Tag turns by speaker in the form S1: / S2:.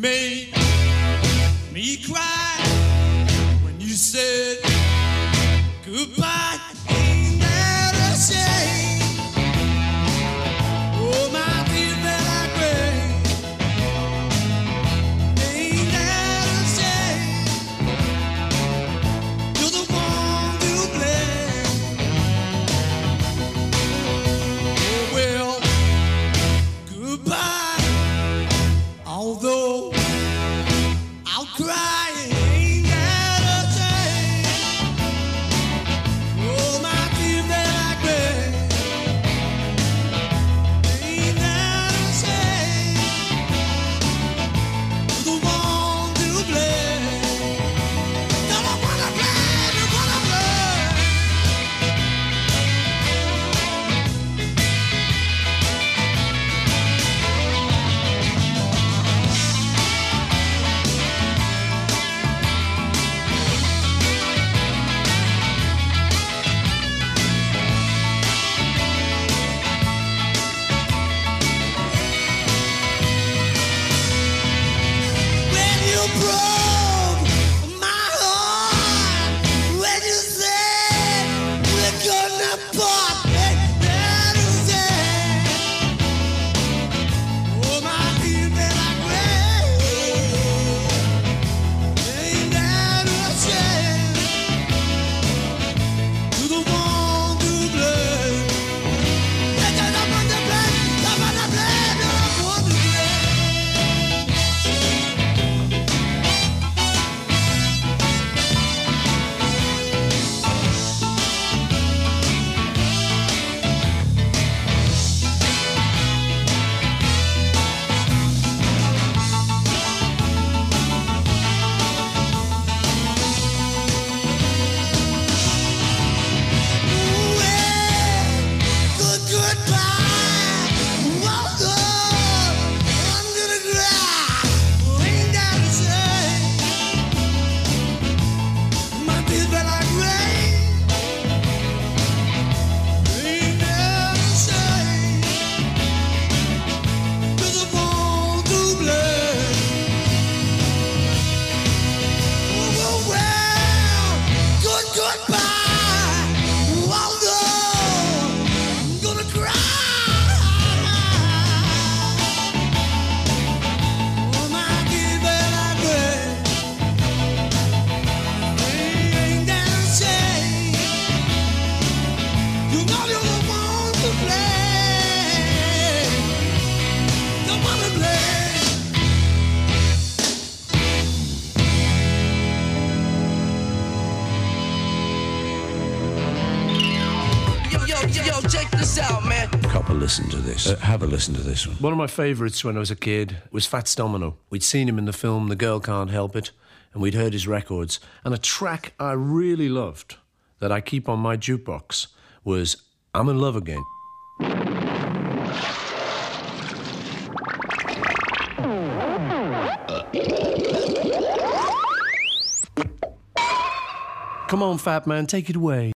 S1: made me cry when you said goodbye.
S2: Yo, check this out, man.
S3: Listen to this. Uh, have a listen to this one.
S4: One of my favourites when I was a kid was Fats Domino. We'd seen him in the film The Girl Can't Help It, and we'd heard his records. And a track I really loved that I keep on my jukebox was I'm in Love Again. Come on, Fat Man, take it away.